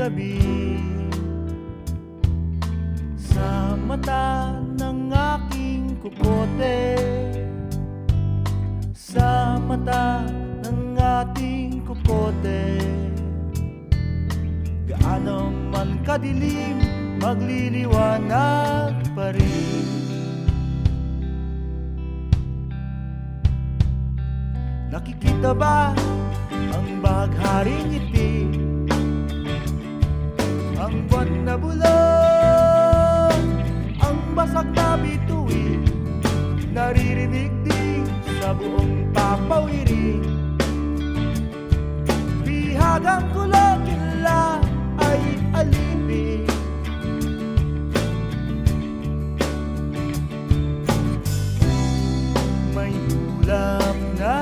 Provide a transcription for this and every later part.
gabi. Sa mata ng aking kukote. Sa mata ng ating kukote. Gaano man kadilim Magliliwanag pa rin. Nakikita ba ang bagharing ngiti Ang buwan na bulong Ang basak na bituin Naririnig din sa buong papawiri Bihagang kulong nila ay alipin. May ulap na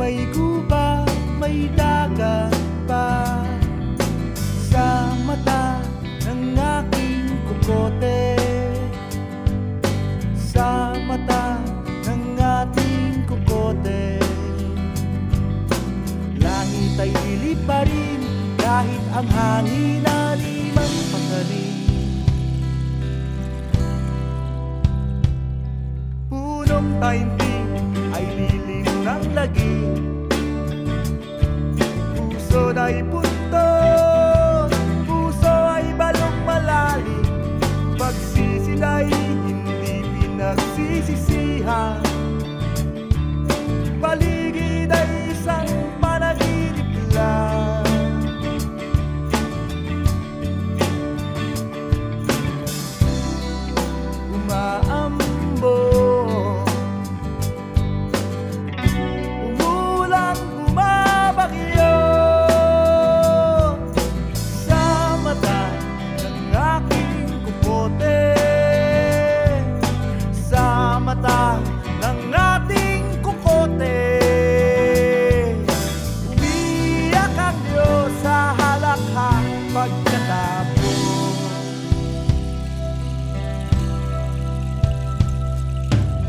May guba, may dagat ang hangin ay magpagaling Punong tainting ay lilim ng lagi. Puso ay puntos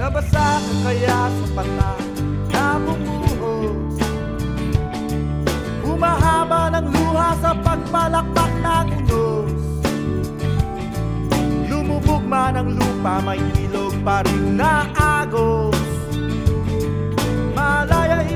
Nabasa ka kaya sa pata na bumuhos? Humahaba ng luha sa pagpalakpak ng unos. Lumubog man ang lupa, may ilog pa rin na agos. Malaya,